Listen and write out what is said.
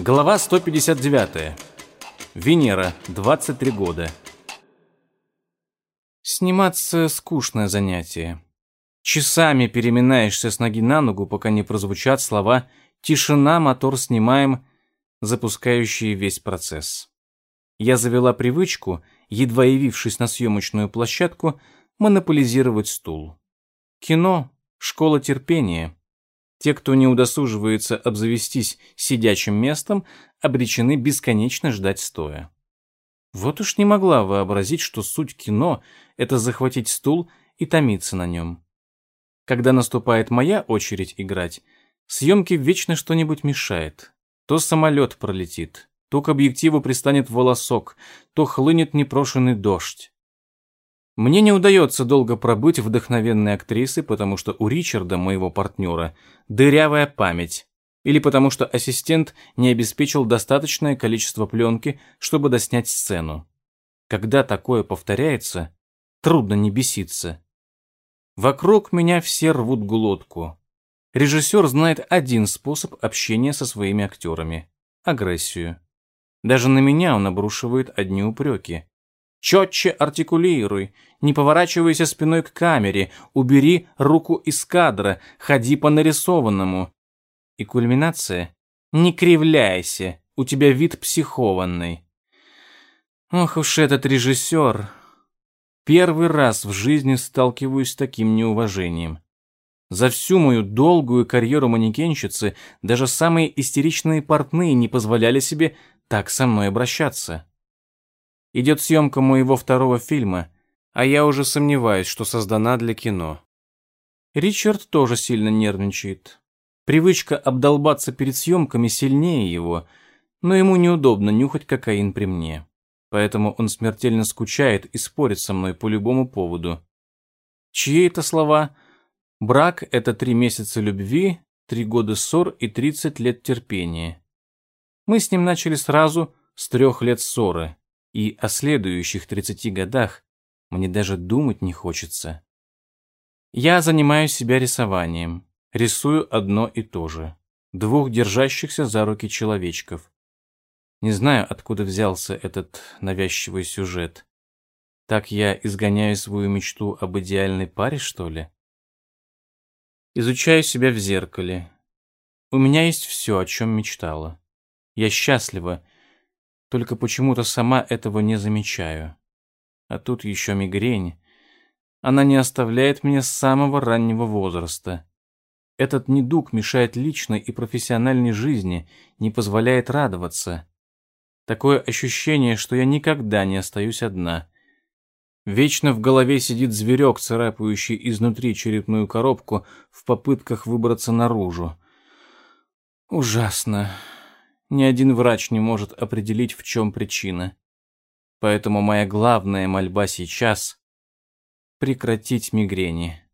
Глава 159. Венера, 23 года. Сниматься скучное занятие. Часами переминаешься с ноги на ногу, пока не прозвучат слова «тишина, мотор снимаем», запускающие весь процесс. Я завела привычку, едва явившись на съемочную площадку, монополизировать стул. Кино — школа терпения. Те, кто не удосуживается обзавестись сидячим местом, обречены бесконечно ждать стоя. Вот уж не могла вообразить, что суть кино — это захватить стул и томиться на нем. Когда наступает моя очередь играть, съемке вечно что-нибудь мешает. То самолет пролетит, то к объективу пристанет волосок, то хлынет непрошенный дождь. Мне не удается долго пробыть вдохновенной актрисой, потому что у Ричарда, моего партнера, дырявая память, или потому что ассистент не обеспечил достаточное количество пленки, чтобы доснять сцену. Когда такое повторяется, трудно не беситься. Вокруг меня все рвут глотку. Режиссер знает один способ общения со своими актерами – агрессию. Даже на меня он обрушивает одни упреки. Четче артикулируй, не поворачивайся спиной к камере, убери руку из кадра, ходи по нарисованному. И кульминация — не кривляйся, у тебя вид психованный. Ох уж этот режиссер. Первый раз в жизни сталкиваюсь с таким неуважением. За всю мою долгую карьеру манекенщицы даже самые истеричные портные не позволяли себе так со мной обращаться. Идет съемка моего второго фильма, а я уже сомневаюсь, что создана для кино. Ричард тоже сильно нервничает. Привычка обдолбаться перед съемками сильнее его, но ему неудобно нюхать кокаин при мне. Поэтому он смертельно скучает и спорит со мной по любому поводу. Чьи это слова? Брак — это три месяца любви, три года ссор и тридцать лет терпения. Мы с ним начали сразу с трех лет ссоры и о следующих 30 годах мне даже думать не хочется. Я занимаю себя рисованием, рисую одно и то же. Двух держащихся за руки человечков. Не знаю, откуда взялся этот навязчивый сюжет. Так я изгоняю свою мечту об идеальной паре, что ли? Изучаю себя в зеркале. У меня есть все, о чем мечтала. Я счастлива, только почему-то сама этого не замечаю. А тут еще мигрень. Она не оставляет меня с самого раннего возраста. Этот недуг мешает личной и профессиональной жизни, не позволяет радоваться. Такое ощущение, что я никогда не остаюсь одна. Вечно в голове сидит зверек, царапающий изнутри черепную коробку в попытках выбраться наружу. Ужасно. Ни один врач не может определить, в чем причина. Поэтому моя главная мольба сейчас — прекратить мигрени.